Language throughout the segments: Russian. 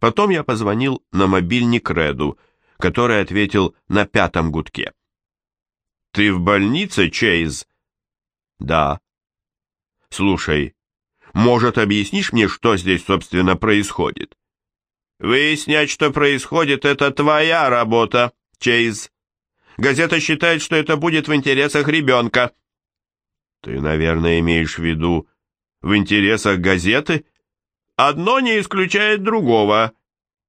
Потом я позвонил на мобильник Реду, который ответил на пятом гудке. «Ты в больнице, Чейз?» «Да». «Слушай, может, объяснишь мне, что здесь, собственно, происходит?» «Выяснять, что происходит, это твоя работа, Чейз. Газета считает, что это будет в интересах ребенка». «Ты, наверное, имеешь в виду в интересах газеты?» «Одно не исключает другого.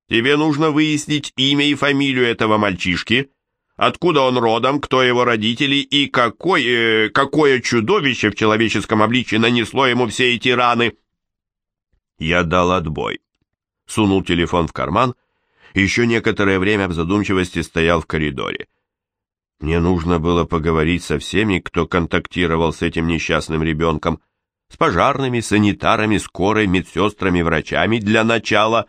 Тебе нужно выяснить имя и фамилию этого мальчишки, откуда он родом, кто его родители и какой, э, какое чудовище в человеческом обличье нанесло ему все эти раны». Я дал отбой. Сунул телефон в карман еще некоторое время в задумчивости стоял в коридоре. Мне нужно было поговорить со всеми, кто контактировал с этим несчастным ребенком, с пожарными, санитарами, скорой, медсестрами, врачами для начала.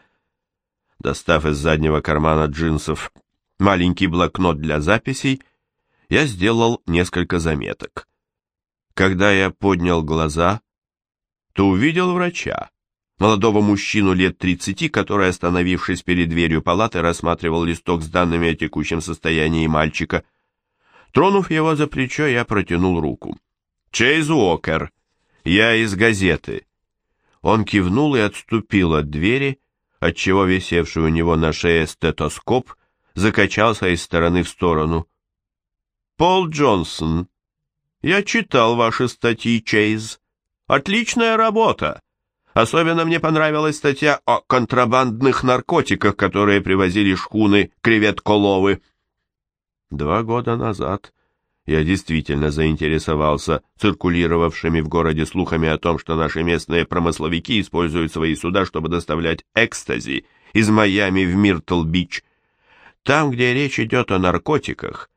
Достав из заднего кармана джинсов маленький блокнот для записей, я сделал несколько заметок. Когда я поднял глаза, то увидел врача, молодого мужчину лет 30, который, остановившись перед дверью палаты, рассматривал листок с данными о текущем состоянии мальчика. Тронув его за плечо, я протянул руку. «Чейз Уокер, я из газеты». Он кивнул и отступил от двери, отчего висевший у него на шее стетоскоп закачался из стороны в сторону. «Пол Джонсон, я читал ваши статьи, Чейз. Отличная работа. Особенно мне понравилась статья о контрабандных наркотиках, которые привозили шхуны креветколовы. Два года назад я действительно заинтересовался циркулировавшими в городе слухами о том, что наши местные промысловики используют свои суда, чтобы доставлять экстази из Майами в Миртл-Бич. Там, где речь идет о наркотиках,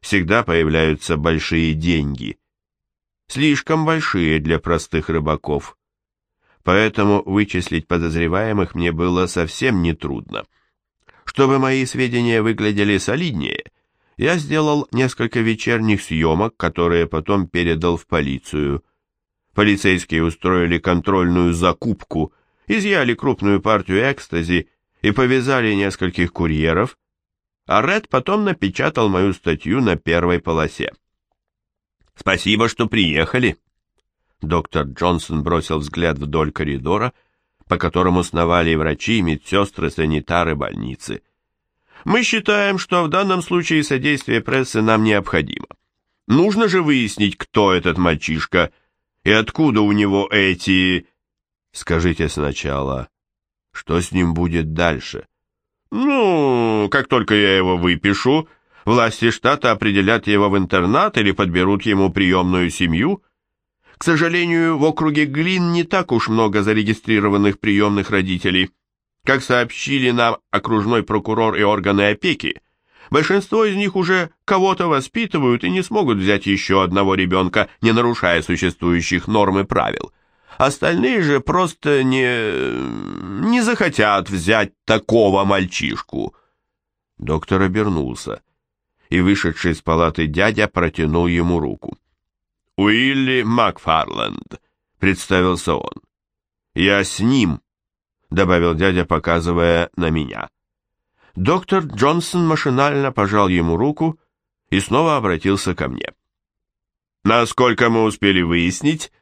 всегда появляются большие деньги. Слишком большие для простых рыбаков поэтому вычислить подозреваемых мне было совсем нетрудно. Чтобы мои сведения выглядели солиднее, я сделал несколько вечерних съемок, которые потом передал в полицию. Полицейские устроили контрольную закупку, изъяли крупную партию экстази и повязали нескольких курьеров, а Ред потом напечатал мою статью на первой полосе. «Спасибо, что приехали», Доктор Джонсон бросил взгляд вдоль коридора, по которому сновали врачи, медсестры, санитары больницы. «Мы считаем, что в данном случае содействие прессы нам необходимо. Нужно же выяснить, кто этот мальчишка и откуда у него эти...» «Скажите сначала, что с ним будет дальше?» «Ну, как только я его выпишу, власти штата определят его в интернат или подберут ему приемную семью». К сожалению, в округе Глин не так уж много зарегистрированных приемных родителей. Как сообщили нам окружной прокурор и органы опеки, большинство из них уже кого-то воспитывают и не смогут взять еще одного ребенка, не нарушая существующих норм и правил. Остальные же просто не... не захотят взять такого мальчишку. Доктор обернулся, и вышедший из палаты дядя протянул ему руку. «Уилли Макфарленд», — представился он. «Я с ним», — добавил дядя, показывая на меня. Доктор Джонсон машинально пожал ему руку и снова обратился ко мне. «Насколько мы успели выяснить,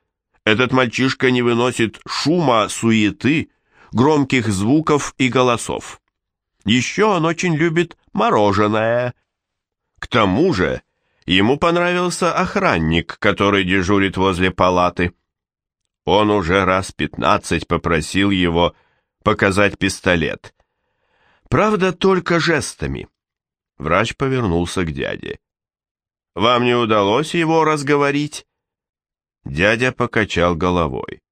этот мальчишка не выносит шума, суеты, громких звуков и голосов. Еще он очень любит мороженое. К тому же Ему понравился охранник, который дежурит возле палаты. Он уже раз пятнадцать попросил его показать пистолет. Правда, только жестами. Врач повернулся к дяде. «Вам не удалось его разговорить?» Дядя покачал головой.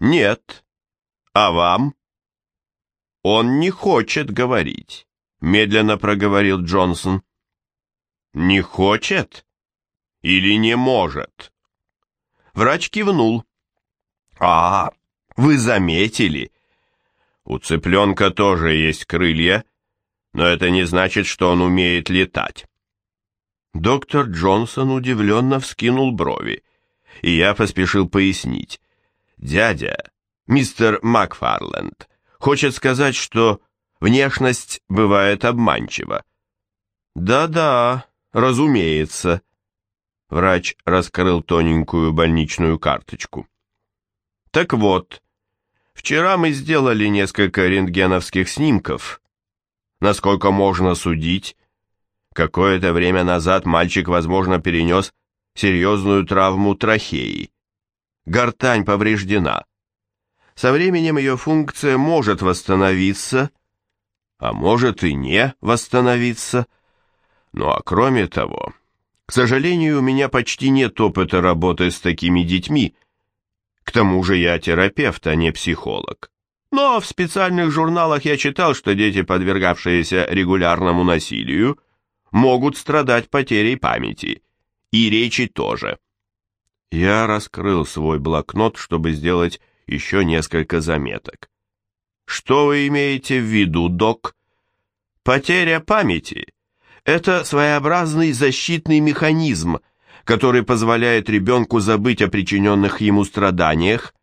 «Нет. А вам?» «Он не хочет говорить», — медленно проговорил Джонсон. Не хочет или не может? Врач кивнул. А, вы заметили? У цыпленка тоже есть крылья, но это не значит, что он умеет летать. Доктор Джонсон удивленно вскинул брови, и я поспешил пояснить. «Дядя, мистер Макфарленд, Хочет сказать, что внешность бывает обманчива. Да-да, разумеется. Врач раскрыл тоненькую больничную карточку. Так вот, вчера мы сделали несколько рентгеновских снимков. Насколько можно судить, какое-то время назад мальчик, возможно, перенес серьезную травму трахеи. Гортань повреждена. Со временем ее функция может восстановиться, а может и не восстановиться. Ну а кроме того, к сожалению, у меня почти нет опыта работы с такими детьми. К тому же я терапевт, а не психолог. Но в специальных журналах я читал, что дети, подвергавшиеся регулярному насилию, могут страдать потерей памяти. И речи тоже. Я раскрыл свой блокнот, чтобы сделать еще несколько заметок. Что вы имеете в виду, док? Потеря памяти – это своеобразный защитный механизм, который позволяет ребенку забыть о причиненных ему страданиях.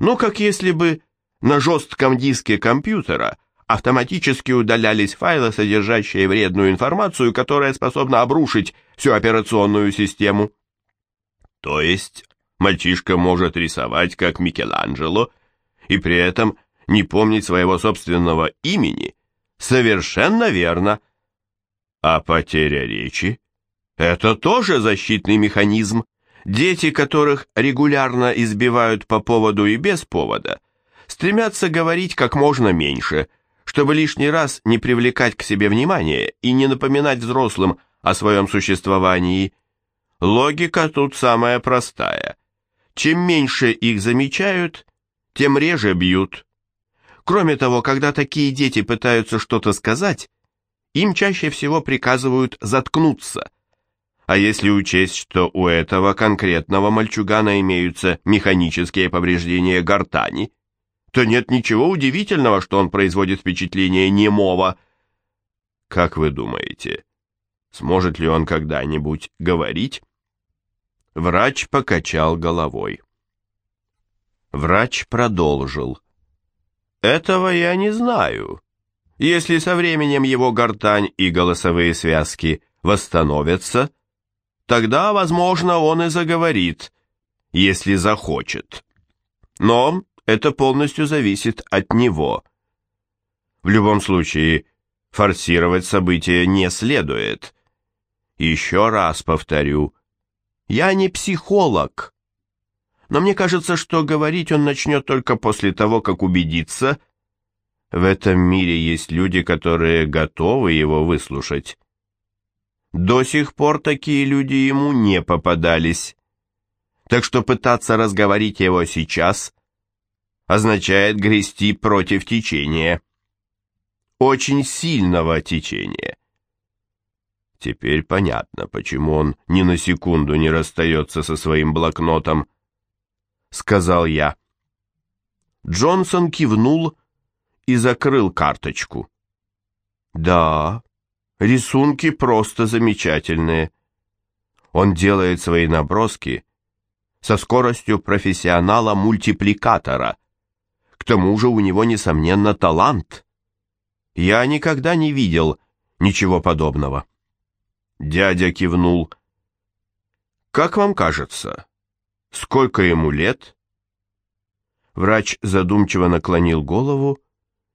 Ну, как если бы на жестком диске компьютера автоматически удалялись файлы, содержащие вредную информацию, которая способна обрушить всю операционную систему. То есть Мальчишка может рисовать, как Микеланджело, и при этом не помнить своего собственного имени. Совершенно верно. А потеря речи – это тоже защитный механизм. Дети, которых регулярно избивают по поводу и без повода, стремятся говорить как можно меньше, чтобы лишний раз не привлекать к себе внимания и не напоминать взрослым о своем существовании. Логика тут самая простая. Чем меньше их замечают, тем реже бьют. Кроме того, когда такие дети пытаются что-то сказать, им чаще всего приказывают заткнуться. А если учесть, что у этого конкретного мальчугана имеются механические повреждения гортани, то нет ничего удивительного, что он производит впечатление немого. Как вы думаете, сможет ли он когда-нибудь говорить? Врач покачал головой. Врач продолжил. «Этого я не знаю. Если со временем его гортань и голосовые связки восстановятся, тогда, возможно, он и заговорит, если захочет. Но это полностью зависит от него. В любом случае, форсировать события не следует. Еще раз повторю, я не психолог. Но мне кажется, что говорить он начнет только после того, как убедится, в этом мире есть люди, которые готовы его выслушать. До сих пор такие люди ему не попадались. Так что пытаться разговорить его сейчас означает грести против течения. Очень сильного течения. Теперь понятно, почему он ни на секунду не расстается со своим блокнотом, сказал я. Джонсон кивнул и закрыл карточку. Да, рисунки просто замечательные. Он делает свои наброски со скоростью профессионала-мультипликатора. К тому же у него, несомненно, талант. Я никогда не видел ничего подобного. Дядя кивнул. «Как вам кажется, сколько ему лет?» Врач задумчиво наклонил голову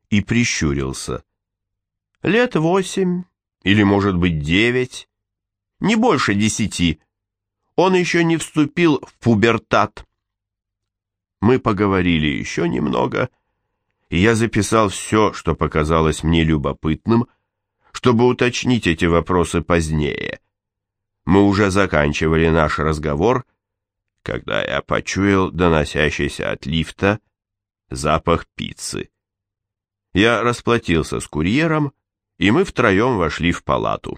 и прищурился. «Лет восемь или, может быть, девять, не больше десяти. Он еще не вступил в пубертат». Мы поговорили еще немного, и я записал все, что показалось мне любопытным, — чтобы уточнить эти вопросы позднее. Мы уже заканчивали наш разговор, когда я почуял доносящийся от лифта запах пиццы. Я расплатился с курьером, и мы втроем вошли в палату.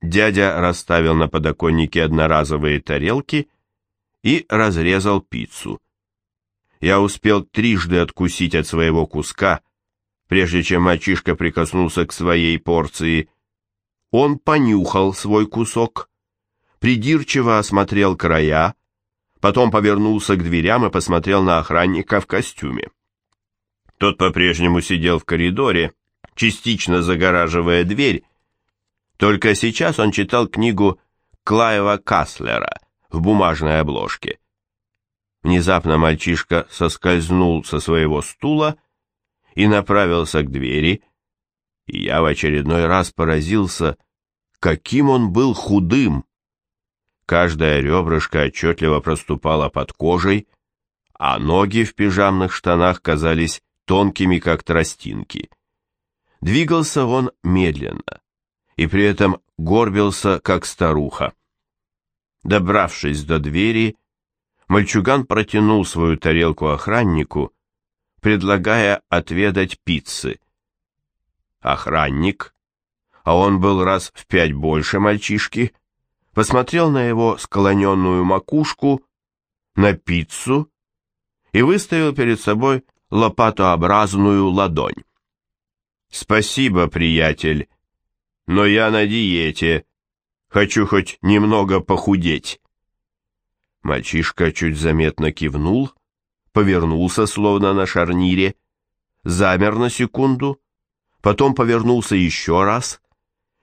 Дядя расставил на подоконнике одноразовые тарелки и разрезал пиццу. Я успел трижды откусить от своего куска, прежде чем мальчишка прикоснулся к своей порции. Он понюхал свой кусок, придирчиво осмотрел края, потом повернулся к дверям и посмотрел на охранника в костюме. Тот по-прежнему сидел в коридоре, частично загораживая дверь. Только сейчас он читал книгу Клаева Каслера в бумажной обложке. Внезапно мальчишка соскользнул со своего стула и направился к двери, и я в очередной раз поразился, каким он был худым. Каждая ребрышко отчетливо проступала под кожей, а ноги в пижамных штанах казались тонкими, как тростинки. Двигался он медленно и при этом горбился, как старуха. Добравшись до двери, мальчуган протянул свою тарелку охраннику, предлагая отведать пиццы. Охранник, а он был раз в пять больше мальчишки, посмотрел на его склоненную макушку, на пиццу и выставил перед собой лопатообразную ладонь. «Спасибо, приятель, но я на диете. Хочу хоть немного похудеть». Мальчишка чуть заметно кивнул, повернулся, словно на шарнире, замер на секунду, потом повернулся еще раз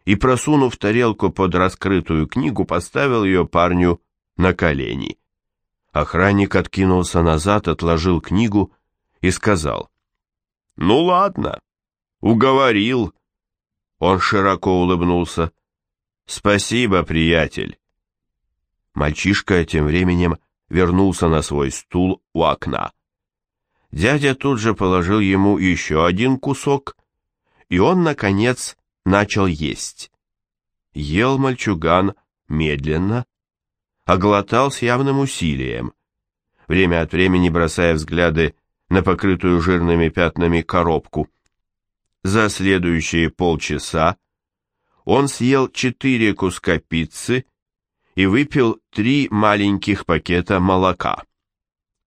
и, просунув тарелку под раскрытую книгу, поставил ее парню на колени. Охранник откинулся назад, отложил книгу и сказал, «Ну ладно, уговорил». Он широко улыбнулся. «Спасибо, приятель». Мальчишка тем временем вернулся на свой стул у окна. Дядя тут же положил ему еще один кусок, и он, наконец, начал есть. Ел мальчуган медленно, а глотал с явным усилием, время от времени бросая взгляды на покрытую жирными пятнами коробку. За следующие полчаса он съел четыре куска пиццы и выпил три маленьких пакета молока.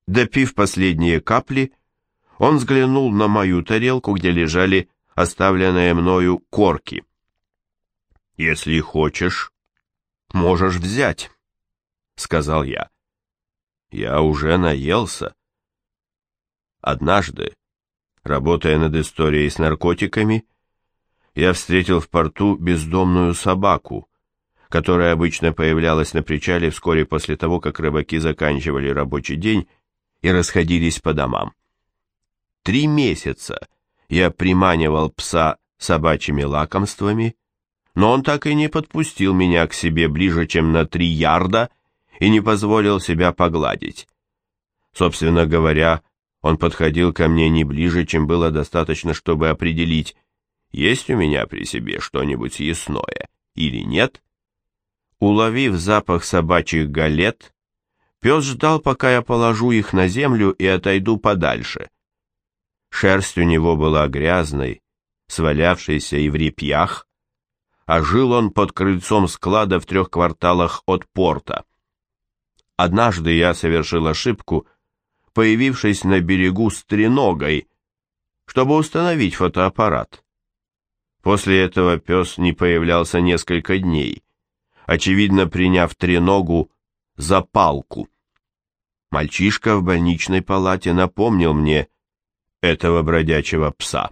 Допив последние капли, он взглянул на мою тарелку, где лежали оставленные мною корки. «Если хочешь, можешь взять», — сказал я. «Я уже наелся». Однажды, работая над историей с наркотиками, я встретил в порту бездомную собаку, которая обычно появлялась на причале вскоре после того, как рыбаки заканчивали рабочий день и расходились по домам. Три месяца я приманивал пса собачьими лакомствами, но он так и не подпустил меня к себе ближе, чем на три ярда, и не позволил себя погладить. Собственно говоря, он подходил ко мне не ближе, чем было достаточно, чтобы определить, есть у меня при себе что-нибудь съестное или нет. Уловив запах собачьих галет, пес ждал, пока я положу их на землю и отойду подальше. Шерсть у него была грязной, свалявшейся и в репьях, а жил он под крыльцом склада в трех кварталах от порта. Однажды я совершил ошибку, появившись на берегу с треногой, чтобы установить фотоаппарат. После этого пес не появлялся несколько дней, очевидно приняв треногу за палку. Мальчишка в больничной палате напомнил мне, этого бродячего пса.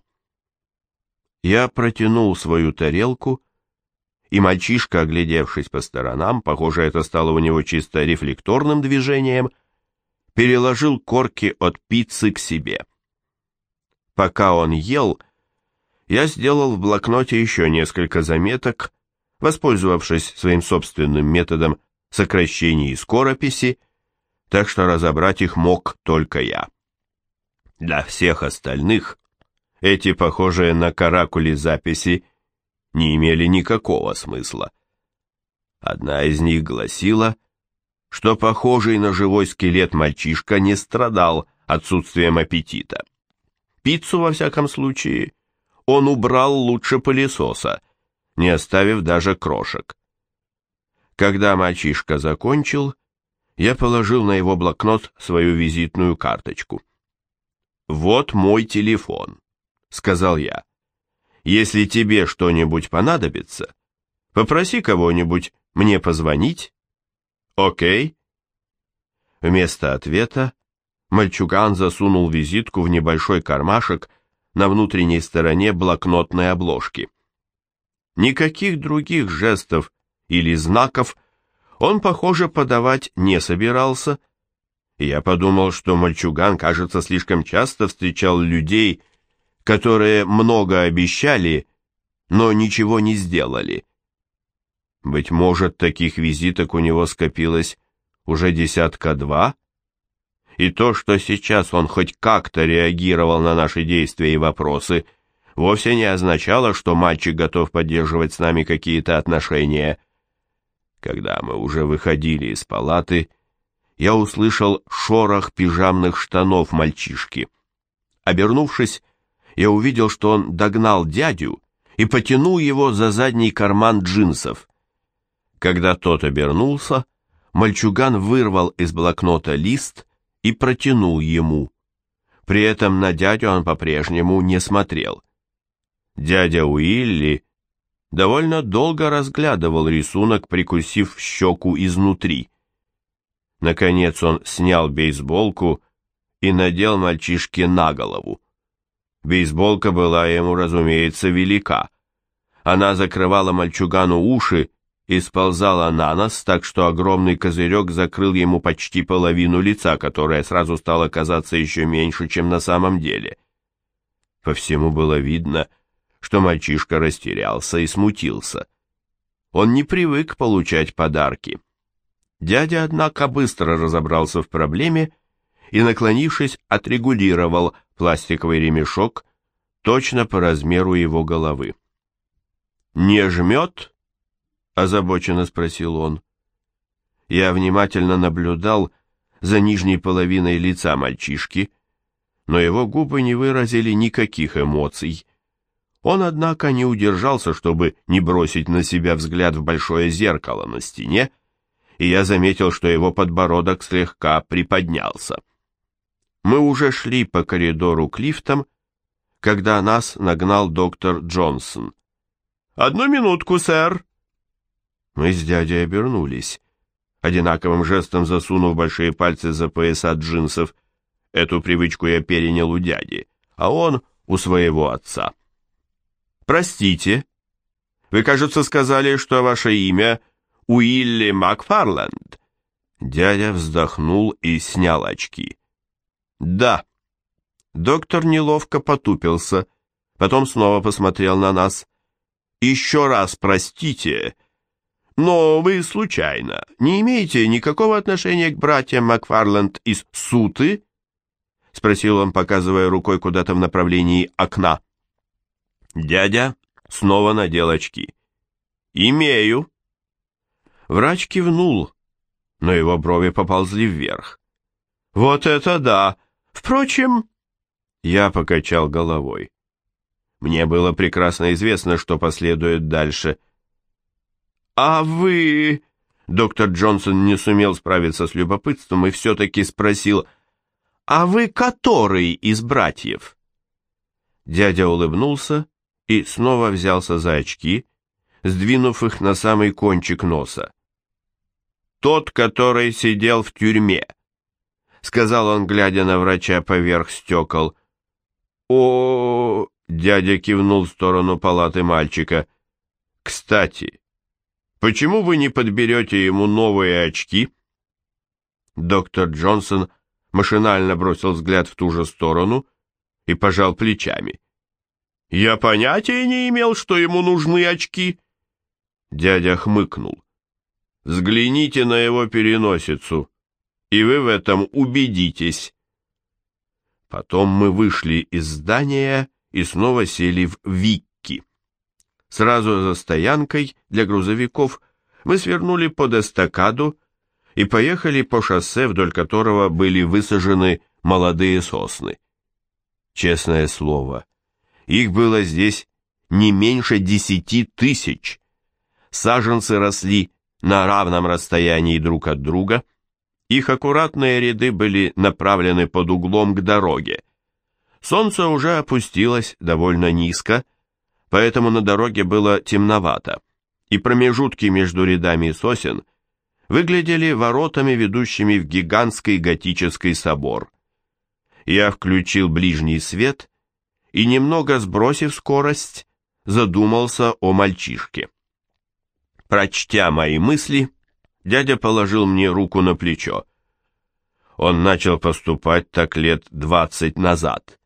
Я протянул свою тарелку, и мальчишка, оглядевшись по сторонам, похоже, это стало у него чисто рефлекторным движением, переложил корки от пиццы к себе. Пока он ел, я сделал в блокноте еще несколько заметок, воспользовавшись своим собственным методом сокращения и скорописи, так что разобрать их мог только я. Для всех остальных эти похожие на каракули записи не имели никакого смысла. Одна из них гласила, что похожий на живой скелет мальчишка не страдал отсутствием аппетита. Пиццу, во всяком случае, он убрал лучше пылесоса, не оставив даже крошек. Когда мальчишка закончил, я положил на его блокнот свою визитную карточку. «Вот мой телефон», — сказал я. «Если тебе что-нибудь понадобится, попроси кого-нибудь мне позвонить». «Окей?» Вместо ответа Мальчуган засунул визитку в небольшой кармашек на внутренней стороне блокнотной обложки. Никаких других жестов или знаков он, похоже, подавать не собирался, я подумал, что мальчуган, кажется, слишком часто встречал людей, которые много обещали, но ничего не сделали. Быть может, таких визиток у него скопилось уже десятка два, и то, что сейчас он хоть как-то реагировал на наши действия и вопросы, вовсе не означало, что мальчик готов поддерживать с нами какие-то отношения. Когда мы уже выходили из палаты, я услышал шорох пижамных штанов мальчишки. Обернувшись, я увидел, что он догнал дядю и потянул его за задний карман джинсов. Когда тот обернулся, мальчуган вырвал из блокнота лист и протянул ему. При этом на дядю он по-прежнему не смотрел. Дядя Уилли довольно долго разглядывал рисунок, прикусив щеку изнутри. Наконец он снял бейсболку и надел мальчишке на голову. Бейсболка была ему, разумеется, велика. Она закрывала мальчугану уши и сползала на нос, так что огромный козырек закрыл ему почти половину лица, которое сразу стало казаться еще меньше, чем на самом деле. По всему было видно, что мальчишка растерялся и смутился. Он не привык получать подарки. Дядя, однако, быстро разобрался в проблеме и, наклонившись, отрегулировал пластиковый ремешок точно по размеру его головы. «Не жмет?» — озабоченно спросил он. Я внимательно наблюдал за нижней половиной лица мальчишки, но его губы не выразили никаких эмоций. Он, однако, не удержался, чтобы не бросить на себя взгляд в большое зеркало на стене, и я заметил, что его подбородок слегка приподнялся. Мы уже шли по коридору к лифтам, когда нас нагнал доктор Джонсон. «Одну минутку, сэр!» Мы с дядей обернулись, одинаковым жестом засунув большие пальцы за пояса джинсов. Эту привычку я перенял у дяди, а он у своего отца. «Простите, вы, кажется, сказали, что ваше имя Уилли Макфарланд?» Дядя вздохнул и снял очки. «Да». Доктор неловко потупился, потом снова посмотрел на нас. «Еще раз простите, но вы случайно не имеете никакого отношения к братьям Макфарланд из Суты?» Спросил он, показывая рукой куда-то в направлении окна. Дядя снова надел очки. «Имею», Врач кивнул, но его брови поползли вверх. «Вот это да! Впрочем...» Я покачал головой. Мне было прекрасно известно, что последует дальше. «А вы...» Доктор Джонсон не сумел справиться с любопытством и все-таки спросил, «А вы который из братьев?» Дядя улыбнулся и снова взялся за очки, сдвинув их на самый кончик носа тот, который сидел в тюрьме», — сказал он, глядя на врача поверх стекол. «О...» — дядя кивнул в сторону палаты мальчика. «Кстати, почему вы не подберете ему новые очки?» Доктор Джонсон машинально бросил взгляд в ту же сторону и пожал плечами. «Я понятия не имел, что ему нужны очки». Дядя хмыкнул. Взгляните на его переносицу, и вы в этом убедитесь. Потом мы вышли из здания и снова сели в Викки. Сразу за стоянкой для грузовиков мы свернули под эстакаду и поехали по шоссе, вдоль которого были высажены молодые сосны. Честное слово, их было здесь не меньше десяти тысяч. Саженцы росли на равном расстоянии друг от друга. Их аккуратные ряды были направлены под углом к дороге. Солнце уже опустилось довольно низко, поэтому на дороге было темновато, и промежутки между рядами сосен выглядели воротами, ведущими в гигантский готический собор. Я включил ближний свет и, немного сбросив скорость, задумался о мальчишке. Прочтя мои мысли, дядя положил мне руку на плечо. Он начал поступать так лет двадцать назад,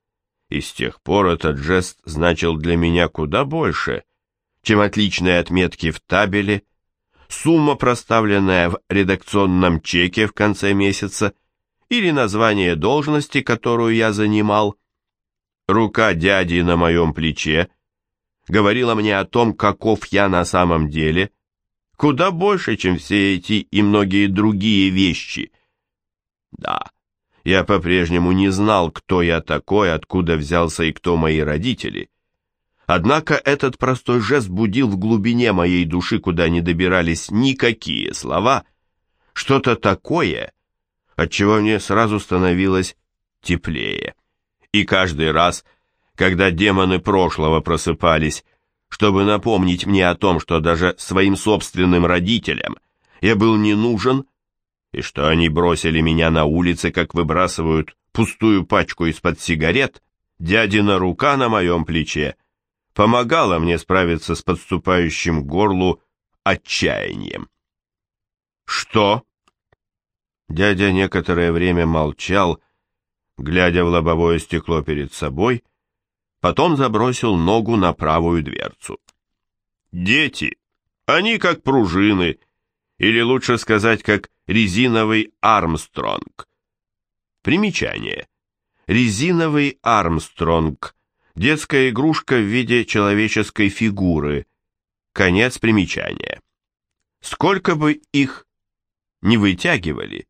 и с тех пор этот жест значил для меня куда больше, чем отличные отметки в табеле, сумма, проставленная в редакционном чеке в конце месяца, или название должности, которую я занимал. Рука дяди на моем плече говорила мне о том, каков я на самом деле, куда больше, чем все эти и многие другие вещи. Да, я по-прежнему не знал, кто я такой, откуда взялся и кто мои родители. Однако этот простой жест будил в глубине моей души, куда не добирались никакие слова, что-то такое, отчего мне сразу становилось теплее. И каждый раз, когда демоны прошлого просыпались, чтобы напомнить мне о том, что даже своим собственным родителям я был не нужен, и что они бросили меня на улице, как выбрасывают пустую пачку из-под сигарет, дядина рука на моем плече помогала мне справиться с подступающим горлу отчаянием. «Что?» Дядя некоторое время молчал, глядя в лобовое стекло перед собой, потом забросил ногу на правую дверцу. «Дети, они как пружины, или лучше сказать, как резиновый Армстронг». Примечание. Резиновый Армстронг – детская игрушка в виде человеческой фигуры. Конец примечания. Сколько бы их не вытягивали,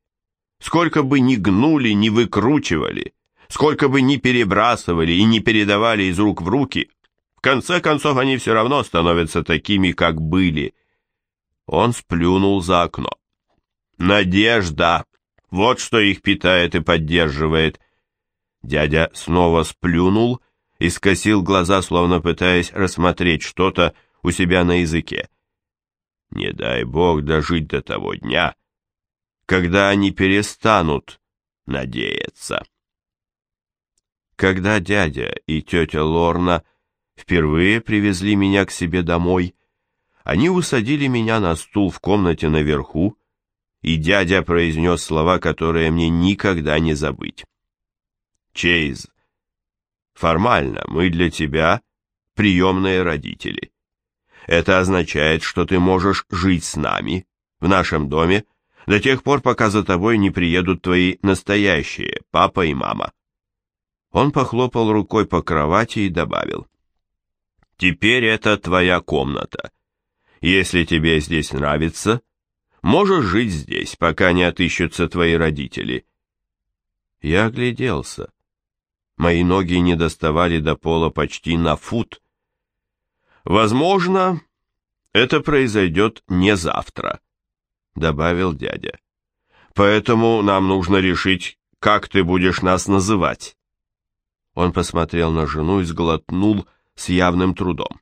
Сколько бы ни гнули, ни выкручивали, сколько бы ни перебрасывали и не передавали из рук в руки, в конце концов они все равно становятся такими, как были. Он сплюнул за окно. Надежда! Вот что их питает и поддерживает. Дядя снова сплюнул и скосил глаза, словно пытаясь рассмотреть что-то у себя на языке. Не дай бог дожить до того дня, когда они перестанут надеяться. Когда дядя и тетя Лорна впервые привезли меня к себе домой, они усадили меня на стул в комнате наверху, и дядя произнес слова, которые мне никогда не забыть. «Чейз, формально мы для тебя приемные родители. Это означает, что ты можешь жить с нами, в нашем доме, до тех пор, пока за тобой не приедут твои настоящие папа и мама. Он похлопал рукой по кровати и добавил. Теперь это твоя комната. Если тебе здесь нравится, можешь жить здесь, пока не отыщутся твои родители. Я огляделся. Мои ноги не доставали до пола почти на фут. Возможно, это произойдет не завтра добавил дядя. Поэтому нам нужно решить, как ты будешь нас называть. Он посмотрел на жену и сглотнул с явным трудом.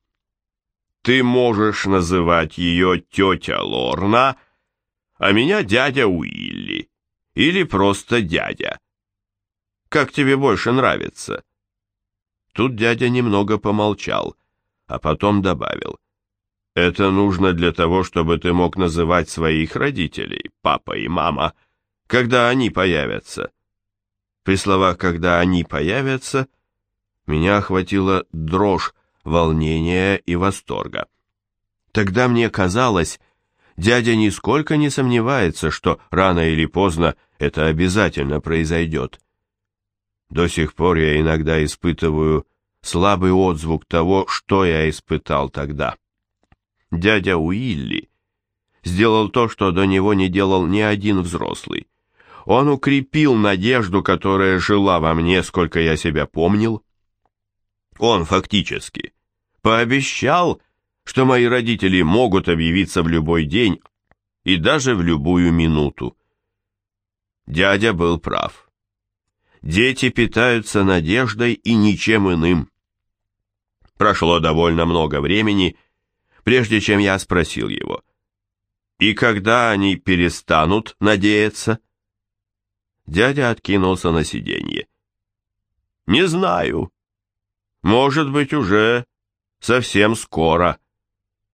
Ты можешь называть ее тетя Лорна, а меня дядя Уилли, или просто дядя. Как тебе больше нравится? Тут дядя немного помолчал, а потом добавил. Это нужно для того, чтобы ты мог называть своих родителей, папа и мама, когда они появятся. При словах «когда они появятся» меня охватила дрожь, волнения и восторга. Тогда мне казалось, дядя нисколько не сомневается, что рано или поздно это обязательно произойдет. До сих пор я иногда испытываю слабый отзвук того, что я испытал тогда дядя Уилли, сделал то, что до него не делал ни один взрослый. Он укрепил надежду, которая жила во мне, сколько я себя помнил. Он фактически пообещал, что мои родители могут объявиться в любой день и даже в любую минуту. Дядя был прав. Дети питаются надеждой и ничем иным. Прошло довольно много времени, прежде чем я спросил его. «И когда они перестанут надеяться?» Дядя откинулся на сиденье. Не знаю. Может быть, уже совсем скоро.